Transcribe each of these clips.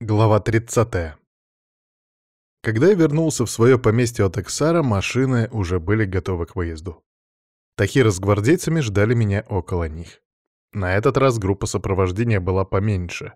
Глава 30. Когда я вернулся в свое поместье от Эксара, машины уже были готовы к выезду. Тахира с гвардейцами ждали меня около них. На этот раз группа сопровождения была поменьше.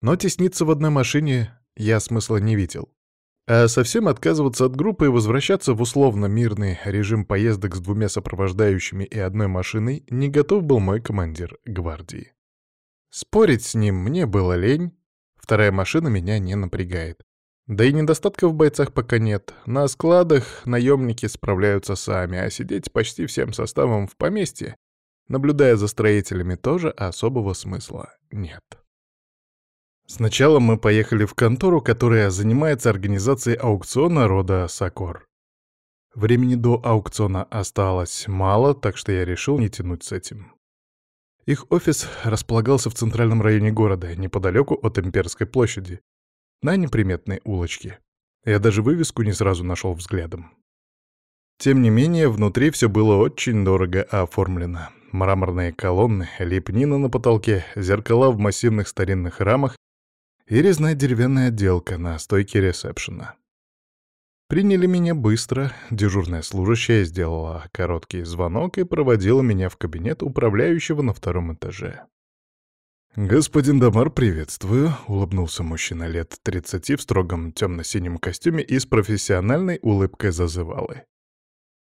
Но тесниться в одной машине я смысла не видел. А совсем отказываться от группы и возвращаться в условно-мирный режим поездок с двумя сопровождающими и одной машиной не готов был мой командир гвардии. Спорить с ним мне было лень, Вторая машина меня не напрягает. Да и недостатков в бойцах пока нет. На складах наемники справляются сами, а сидеть почти всем составом в поместье, наблюдая за строителями, тоже особого смысла нет. Сначала мы поехали в контору, которая занимается организацией аукциона рода Сокор. Времени до аукциона осталось мало, так что я решил не тянуть с этим. Их офис располагался в центральном районе города, неподалеку от Имперской площади, на неприметной улочке. Я даже вывеску не сразу нашел взглядом. Тем не менее, внутри все было очень дорого оформлено. Мраморные колонны, лепнина на потолке, зеркала в массивных старинных рамах и резная деревянная отделка на стойке ресепшена. Приняли меня быстро, дежурная служащая сделала короткий звонок и проводила меня в кабинет управляющего на втором этаже. «Господин Дамар, приветствую», — улыбнулся мужчина лет 30 в строгом темно-синем костюме и с профессиональной улыбкой зазывалы.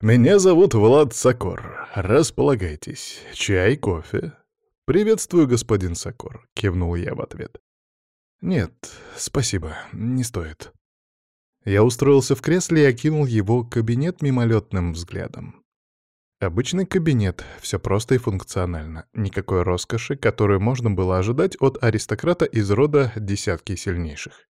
«Меня зовут Влад Сокор. Располагайтесь. Чай, кофе?» «Приветствую, господин Сокор», — кивнул я в ответ. «Нет, спасибо, не стоит». Я устроился в кресле и окинул его кабинет мимолетным взглядом. Обычный кабинет, все просто и функционально. Никакой роскоши, которую можно было ожидать от аристократа из рода десятки сильнейших.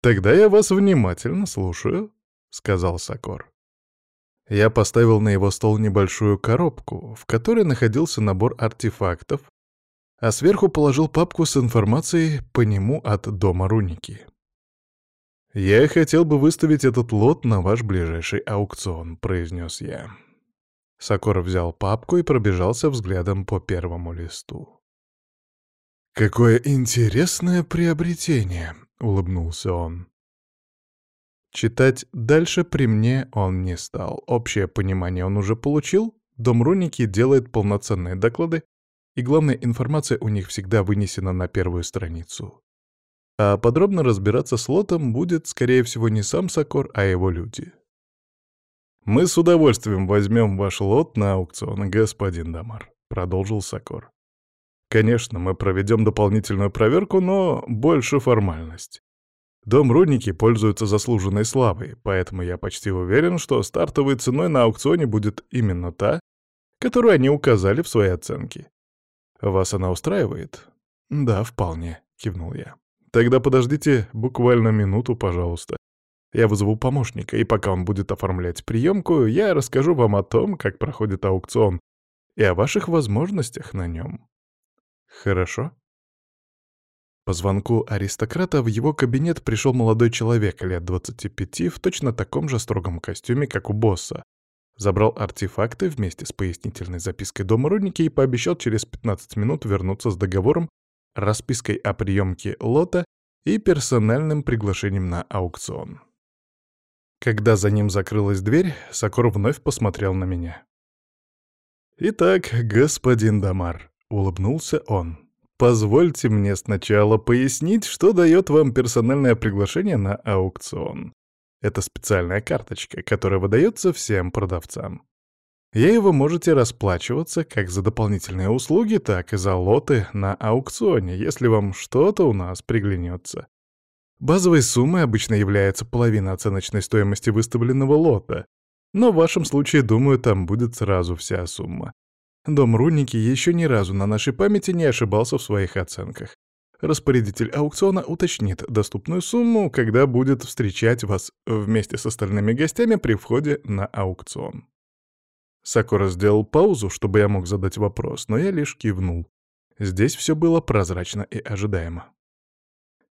«Тогда я вас внимательно слушаю», — сказал Сокор. Я поставил на его стол небольшую коробку, в которой находился набор артефактов, а сверху положил папку с информацией по нему от дома Руники. «Я хотел бы выставить этот лот на ваш ближайший аукцион», — произнес я. Сокоров взял папку и пробежался взглядом по первому листу. «Какое интересное приобретение!» — улыбнулся он. Читать дальше при мне он не стал. Общее понимание он уже получил. Дом Руники делает полноценные доклады, и главная информация у них всегда вынесена на первую страницу. А подробно разбираться с лотом будет, скорее всего, не сам Сокор, а его люди. «Мы с удовольствием возьмем ваш лот на аукцион, господин Дамар», — продолжил Сокор. «Конечно, мы проведем дополнительную проверку, но больше формальность. Дом Рудники пользуется заслуженной славой, поэтому я почти уверен, что стартовой ценой на аукционе будет именно та, которую они указали в своей оценке. Вас она устраивает?» «Да, вполне», — кивнул я. Тогда подождите буквально минуту, пожалуйста. Я вызову помощника, и пока он будет оформлять приемку, я расскажу вам о том, как проходит аукцион, и о ваших возможностях на нем. Хорошо? По звонку аристократа в его кабинет пришел молодой человек лет 25 в точно таком же строгом костюме, как у босса. Забрал артефакты вместе с пояснительной запиской дома Рудники и пообещал через 15 минут вернуться с договором распиской о приемке лота и персональным приглашением на аукцион. Когда за ним закрылась дверь, Сокор вновь посмотрел на меня. «Итак, господин Дамар», — улыбнулся он, — «позвольте мне сначала пояснить, что дает вам персональное приглашение на аукцион. Это специальная карточка, которая выдается всем продавцам. Ей вы можете расплачиваться как за дополнительные услуги, так и за лоты на аукционе, если вам что-то у нас приглянется. Базовой суммой обычно является половина оценочной стоимости выставленного лота, но в вашем случае, думаю, там будет сразу вся сумма. Дом Руники еще ни разу на нашей памяти не ошибался в своих оценках. Распорядитель аукциона уточнит доступную сумму, когда будет встречать вас вместе с остальными гостями при входе на аукцион. Сакура сделал паузу, чтобы я мог задать вопрос, но я лишь кивнул. Здесь все было прозрачно и ожидаемо.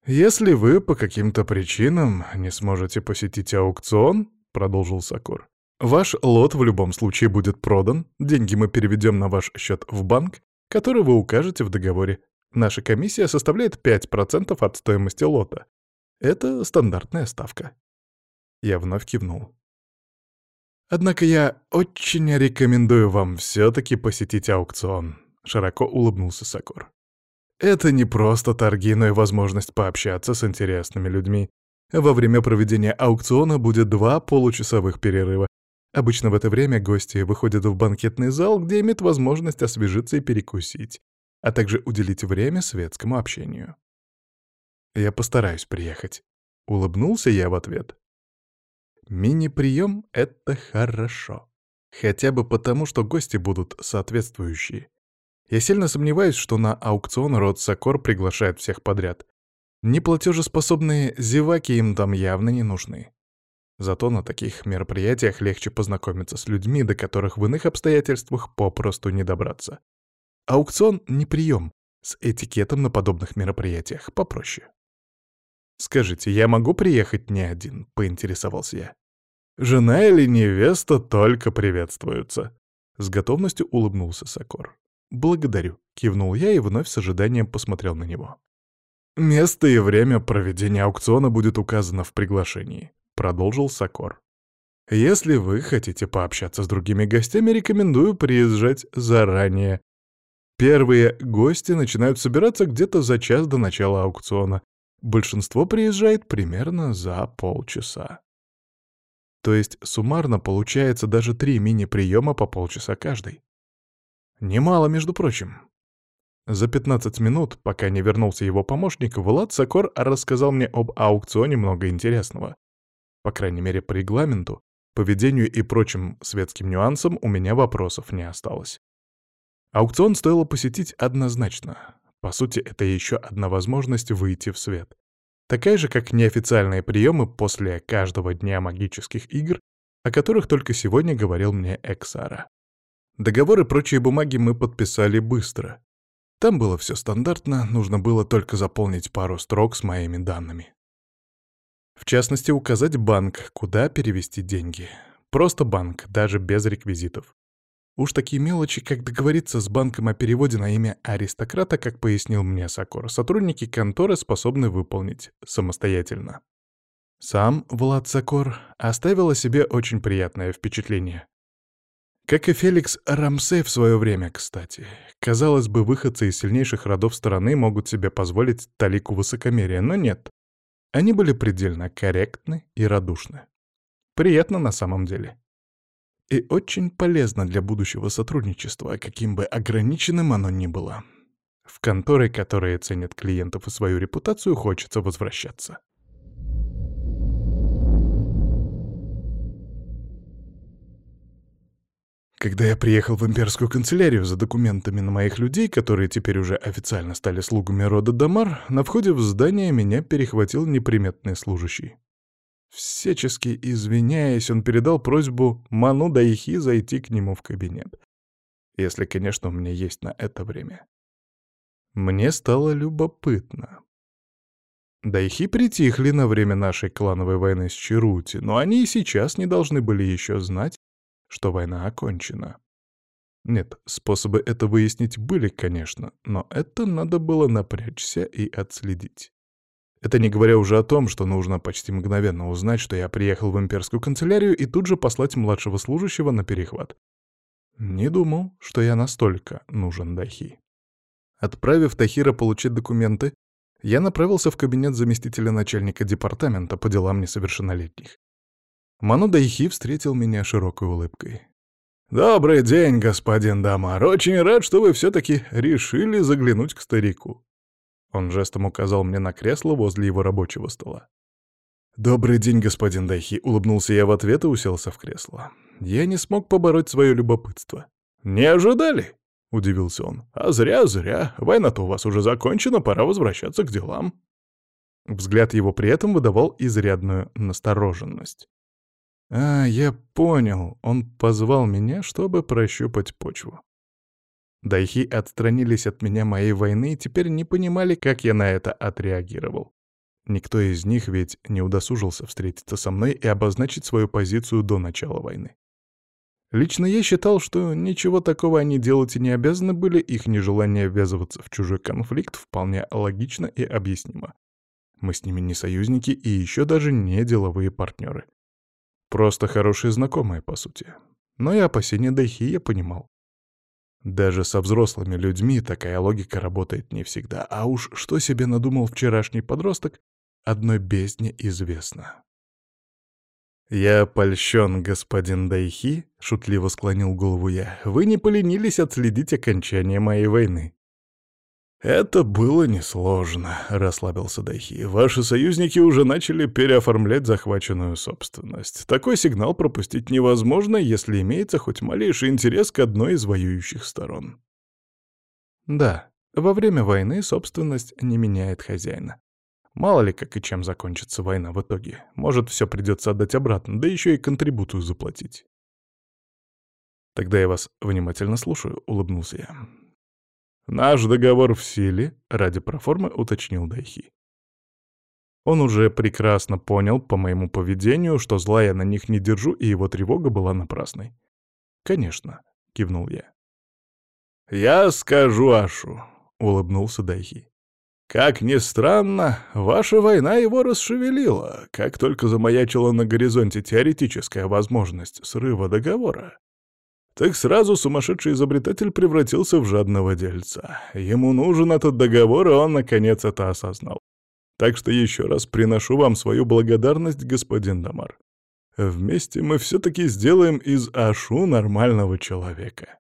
«Если вы по каким-то причинам не сможете посетить аукцион», — продолжил Сакур, «ваш лот в любом случае будет продан, деньги мы переведем на ваш счет в банк, который вы укажете в договоре. Наша комиссия составляет 5% от стоимости лота. Это стандартная ставка. Я вновь кивнул. Однако я очень рекомендую вам все-таки посетить аукцион, широко улыбнулся Сакур. Это не просто торги, но и возможность пообщаться с интересными людьми. Во время проведения аукциона будет два получасовых перерыва. Обычно в это время гости выходят в банкетный зал, где имеют возможность освежиться и перекусить, а также уделить время светскому общению. Я постараюсь приехать. Улыбнулся я в ответ. Мини-прием — это хорошо. Хотя бы потому, что гости будут соответствующие. Я сильно сомневаюсь, что на аукцион род Сокор приглашает всех подряд. Неплатежеспособные зеваки им там явно не нужны. Зато на таких мероприятиях легче познакомиться с людьми, до которых в иных обстоятельствах попросту не добраться. Аукцион — не прием, с этикетом на подобных мероприятиях попроще. «Скажите, я могу приехать не один?» — поинтересовался я. «Жена или невеста только приветствуются». С готовностью улыбнулся Сокор. «Благодарю», — кивнул я и вновь с ожиданием посмотрел на него. «Место и время проведения аукциона будет указано в приглашении», — продолжил Сокор. «Если вы хотите пообщаться с другими гостями, рекомендую приезжать заранее. Первые гости начинают собираться где-то за час до начала аукциона. Большинство приезжает примерно за полчаса. То есть суммарно получается даже три мини-приема по полчаса каждый. Немало, между прочим. За 15 минут, пока не вернулся его помощник, Влад Сокор рассказал мне об аукционе много интересного. По крайней мере, по регламенту, поведению и прочим светским нюансам у меня вопросов не осталось. Аукцион стоило посетить однозначно. По сути, это еще одна возможность выйти в свет. Такая же, как неофициальные приемы после каждого дня магических игр, о которых только сегодня говорил мне Эксара. Договор и прочие бумаги мы подписали быстро. Там было все стандартно, нужно было только заполнить пару строк с моими данными. В частности, указать банк, куда перевести деньги. Просто банк, даже без реквизитов. Уж такие мелочи, как договориться с банком о переводе на имя аристократа, как пояснил мне Сокор, сотрудники конторы способны выполнить самостоятельно. Сам Влад Сокор оставил о себе очень приятное впечатление. Как и Феликс Рамсей в свое время, кстати. Казалось бы, выходцы из сильнейших родов страны могут себе позволить талику высокомерия, но нет. Они были предельно корректны и радушны. Приятно на самом деле. И очень полезно для будущего сотрудничества, каким бы ограниченным оно ни было. В конторы, которые ценят клиентов и свою репутацию, хочется возвращаться. Когда я приехал в имперскую канцелярию за документами на моих людей, которые теперь уже официально стали слугами рода Дамар, на входе в здание меня перехватил неприметный служащий. Всячески извиняясь, он передал просьбу Ману Дайхи зайти к нему в кабинет. Если, конечно, у меня есть на это время. Мне стало любопытно. Дайхи притихли на время нашей клановой войны с Чарути, но они и сейчас не должны были еще знать, что война окончена. Нет, способы это выяснить были, конечно, но это надо было напрячься и отследить. Это не говоря уже о том, что нужно почти мгновенно узнать, что я приехал в имперскую канцелярию и тут же послать младшего служащего на перехват. Не думал, что я настолько нужен Дахи. Отправив Тахира получить документы, я направился в кабинет заместителя начальника департамента по делам несовершеннолетних. Ману Дайхи встретил меня широкой улыбкой. «Добрый день, господин Дамар. Очень рад, что вы все-таки решили заглянуть к старику». Он жестом указал мне на кресло возле его рабочего стола. «Добрый день, господин Дайхи», — улыбнулся я в ответ и уселся в кресло. Я не смог побороть свое любопытство. «Не ожидали?» — удивился он. «А зря, зря. Война-то у вас уже закончена, пора возвращаться к делам». Взгляд его при этом выдавал изрядную настороженность. А, я понял. Он позвал меня, чтобы прощупать почву. Дайхи отстранились от меня моей войны и теперь не понимали, как я на это отреагировал. Никто из них ведь не удосужился встретиться со мной и обозначить свою позицию до начала войны. Лично я считал, что ничего такого они делать и не обязаны были, их нежелание ввязываться в чужой конфликт вполне логично и объяснимо. Мы с ними не союзники и еще даже не деловые партнеры. Просто хорошие знакомые, по сути. Но и опасения Дайхи я понимал. Даже со взрослыми людьми такая логика работает не всегда, а уж что себе надумал вчерашний подросток, одной бездне известно. «Я польщен, господин Дайхи», — шутливо склонил голову я. «Вы не поленились отследить окончание моей войны». «Это было несложно», — расслабился Дайхи. «Ваши союзники уже начали переоформлять захваченную собственность. Такой сигнал пропустить невозможно, если имеется хоть малейший интерес к одной из воюющих сторон». «Да, во время войны собственность не меняет хозяина. Мало ли, как и чем закончится война в итоге. Может, все придется отдать обратно, да еще и контрибуцию заплатить. «Тогда я вас внимательно слушаю», — улыбнулся я. «Наш договор в силе», — ради проформы уточнил Дайхи. Он уже прекрасно понял по моему поведению, что зла я на них не держу, и его тревога была напрасной. «Конечно», — кивнул я. «Я скажу Ашу», — улыбнулся Дайхи. Как ни странно, ваша война его расшевелила, как только замаячила на горизонте теоретическая возможность срыва договора. Так сразу сумасшедший изобретатель превратился в жадного дельца. Ему нужен этот договор, и он, наконец, это осознал. Так что еще раз приношу вам свою благодарность, господин Дамар. Вместе мы все-таки сделаем из Ашу нормального человека.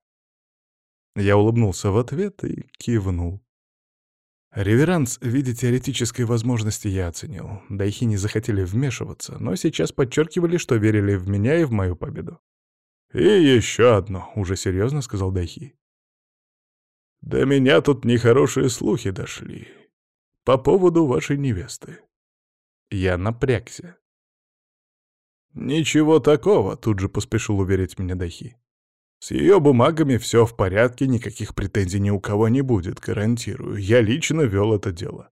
Я улыбнулся в ответ и кивнул. Реверанс в виде теоретической возможности я оценил. Дайхи не захотели вмешиваться, но сейчас подчеркивали, что верили в меня и в мою победу. «И еще одно», — уже серьезно сказал Дайхи. «До меня тут нехорошие слухи дошли. По поводу вашей невесты». Я напрягся. «Ничего такого», — тут же поспешил уверить меня Дайхи. С ее бумагами все в порядке, никаких претензий ни у кого не будет, гарантирую. Я лично вел это дело.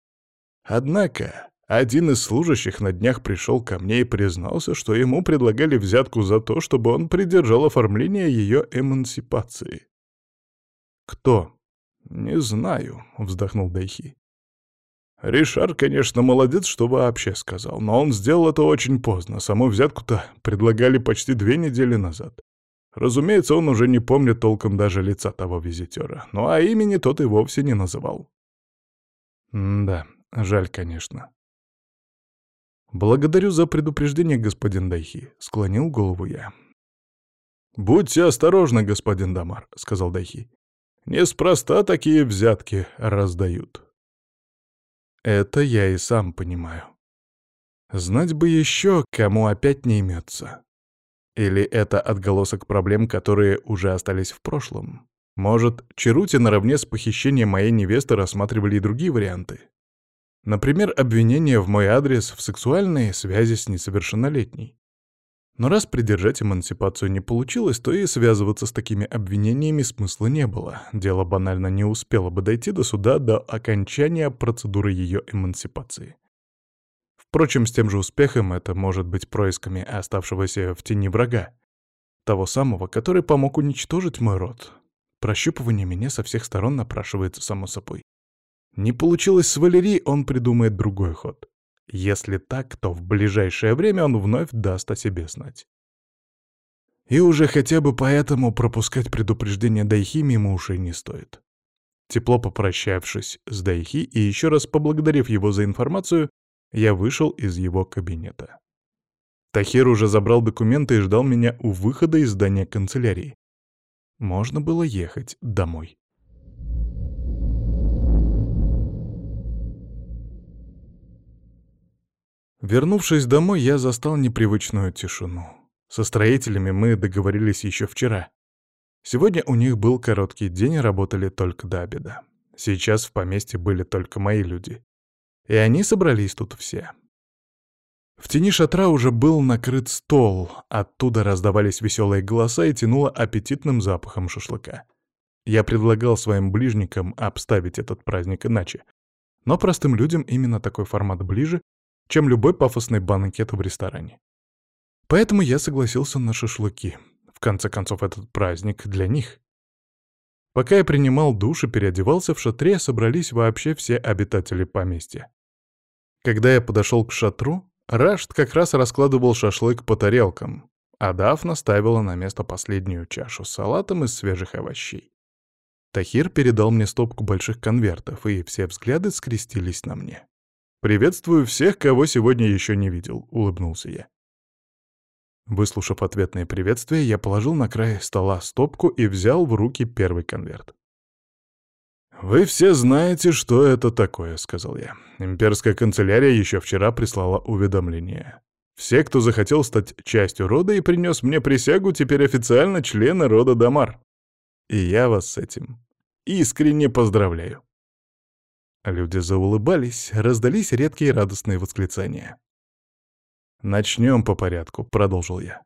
Однако, один из служащих на днях пришел ко мне и признался, что ему предлагали взятку за то, чтобы он придержал оформление ее эмансипации. «Кто?» «Не знаю», — вздохнул Дайхи. Ришар, конечно, молодец, что вообще сказал, но он сделал это очень поздно. Саму взятку-то предлагали почти две недели назад. Разумеется, он уже не помнит толком даже лица того визитера, ну а имени тот и вовсе не называл. М да, жаль, конечно. «Благодарю за предупреждение, господин Дайхи», — склонил голову я. «Будьте осторожны, господин Дамар», — сказал Дайхи. «Неспроста такие взятки раздают». Это я и сам понимаю. Знать бы еще, кому опять не имется. Или это отголосок проблем, которые уже остались в прошлом? Может, Черути наравне с похищением моей невесты рассматривали и другие варианты? Например, обвинение в мой адрес в сексуальной связи с несовершеннолетней. Но раз придержать эмансипацию не получилось, то и связываться с такими обвинениями смысла не было. Дело банально не успело бы дойти до суда до окончания процедуры ее эмансипации. Впрочем, с тем же успехом это может быть происками оставшегося в тени врага. Того самого, который помог уничтожить мой род. Прощупывание меня со всех сторон напрашивается само собой. Не получилось с Валерией, он придумает другой ход. Если так, то в ближайшее время он вновь даст о себе знать. И уже хотя бы поэтому пропускать предупреждение Дайхи мимо ушей не стоит. Тепло попрощавшись с Дайхи и еще раз поблагодарив его за информацию, я вышел из его кабинета. Тахир уже забрал документы и ждал меня у выхода из здания канцелярии. Можно было ехать домой. Вернувшись домой, я застал непривычную тишину. Со строителями мы договорились еще вчера. Сегодня у них был короткий день, работали только до обеда. Сейчас в поместье были только мои люди. И они собрались тут все. В тени шатра уже был накрыт стол, оттуда раздавались веселые голоса и тянуло аппетитным запахом шашлыка. Я предлагал своим ближникам обставить этот праздник иначе. Но простым людям именно такой формат ближе, чем любой пафосный банкет в ресторане. Поэтому я согласился на шашлыки. В конце концов, этот праздник для них. Пока я принимал душ и переодевался, в шатре собрались вообще все обитатели поместья. Когда я подошел к шатру, Рашт как раз раскладывал шашлык по тарелкам, а Дафна ставила на место последнюю чашу с салатом из свежих овощей. Тахир передал мне стопку больших конвертов, и все взгляды скрестились на мне. «Приветствую всех, кого сегодня еще не видел», — улыбнулся я. Выслушав ответное приветствие, я положил на край стола стопку и взял в руки первый конверт. «Вы все знаете, что это такое», — сказал я. Имперская канцелярия еще вчера прислала уведомление. Все, кто захотел стать частью рода и принес мне присягу, теперь официально члены рода Дамар. И я вас с этим искренне поздравляю. Люди заулыбались, раздались редкие радостные восклицания. «Начнем по порядку», — продолжил я.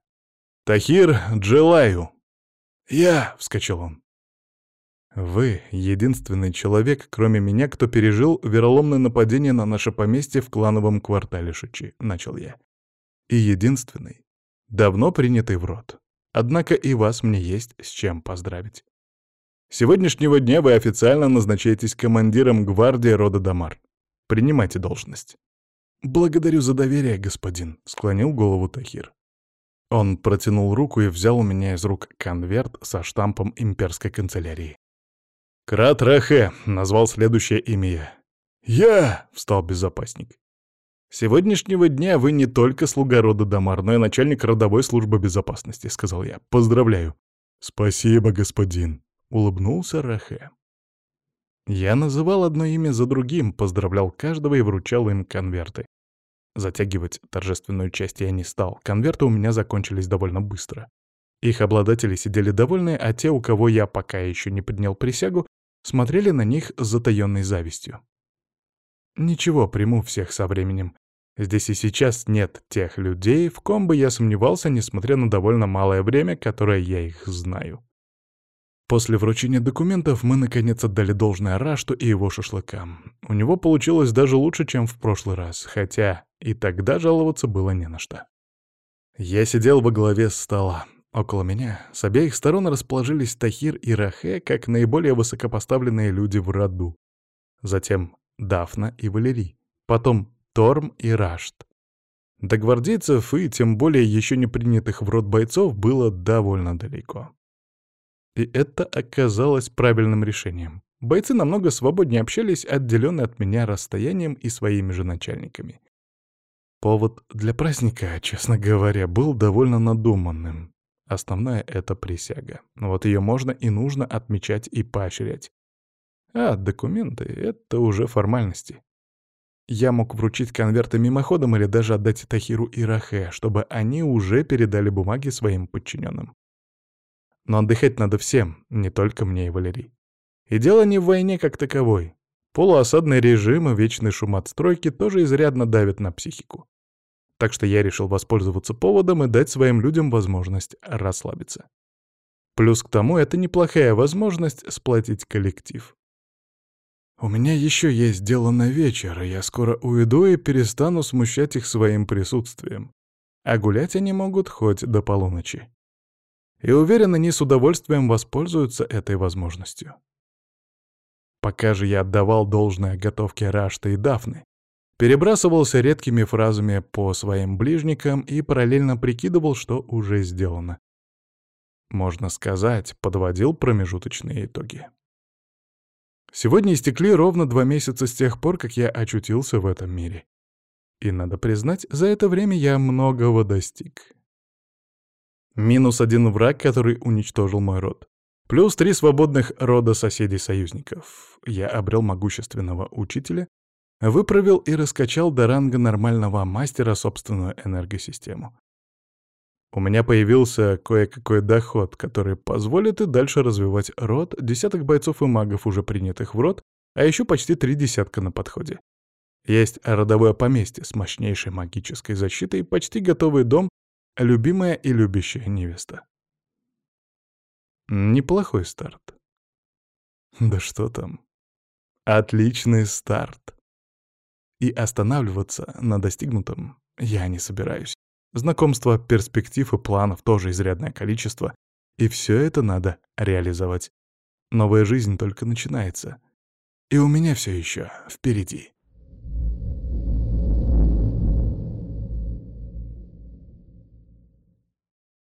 «Тахир Джилаю». «Я», — вскочил он. «Вы — единственный человек, кроме меня, кто пережил вероломное нападение на наше поместье в клановом квартале Шичи», — начал я. «И единственный, давно принятый в рот. Однако и вас мне есть с чем поздравить. Сегодняшнего дня вы официально назначаетесь командиром гвардии рода Дамар. Принимайте должность». «Благодарю за доверие, господин», — склонил голову Тахир. Он протянул руку и взял у меня из рук конверт со штампом имперской канцелярии. «Крат Рахе», — назвал следующее имя я. «Я!» — встал безопасник. «С сегодняшнего дня вы не только слуга рода Дамар, но и начальник родовой службы безопасности», — сказал я. «Поздравляю». «Спасибо, господин», — улыбнулся Рахе. Я называл одно имя за другим, поздравлял каждого и вручал им конверты. Затягивать торжественную часть я не стал, конверты у меня закончились довольно быстро. Их обладатели сидели довольные, а те, у кого я пока еще не поднял присягу, смотрели на них с затаённой завистью. Ничего, приму всех со временем. Здесь и сейчас нет тех людей, в ком бы я сомневался, несмотря на довольно малое время, которое я их знаю. После вручения документов мы наконец отдали должное Рашту и его шашлыкам. У него получилось даже лучше, чем в прошлый раз, хотя и тогда жаловаться было не на что. Я сидел во главе стола. Около меня с обеих сторон расположились Тахир и Рахе, как наиболее высокопоставленные люди в роду. Затем Дафна и Валерий. Потом Торм и Рашт. До гвардейцев и тем более еще не принятых в рот бойцов было довольно далеко. И это оказалось правильным решением. Бойцы намного свободнее общались, отделенные от меня расстоянием и своими же начальниками. Повод для праздника, честно говоря, был довольно надуманным. Основная — это присяга. Вот ее можно и нужно отмечать и поощрять. А документы — это уже формальности. Я мог вручить конверты мимоходом или даже отдать Тахиру и Рахе, чтобы они уже передали бумаги своим подчиненным. Но отдыхать надо всем, не только мне и Валерий. И дело не в войне как таковой. Полуосадный режим и вечный шум от стройки тоже изрядно давят на психику. Так что я решил воспользоваться поводом и дать своим людям возможность расслабиться. Плюс к тому, это неплохая возможность сплотить коллектив. У меня еще есть дело на вечер, и я скоро уйду и перестану смущать их своим присутствием. А гулять они могут хоть до полуночи и уверен, они с удовольствием воспользуются этой возможностью. Пока же я отдавал должное готовке Рашта и Дафны, перебрасывался редкими фразами по своим ближникам и параллельно прикидывал, что уже сделано. Можно сказать, подводил промежуточные итоги. Сегодня истекли ровно два месяца с тех пор, как я очутился в этом мире. И, надо признать, за это время я многого достиг. Минус один враг, который уничтожил мой род. Плюс три свободных рода соседей-союзников. Я обрел могущественного учителя, выправил и раскачал до ранга нормального мастера собственную энергосистему. У меня появился кое-какой доход, который позволит и дальше развивать род, десяток бойцов и магов, уже принятых в род, а еще почти три десятка на подходе. Есть родовое поместье с мощнейшей магической защитой, почти готовый дом Любимая и любящая невеста. Неплохой старт. Да что там. Отличный старт. И останавливаться на достигнутом я не собираюсь. Знакомства, перспектив и планов тоже изрядное количество, и все это надо реализовать. Новая жизнь только начинается. И у меня все еще впереди.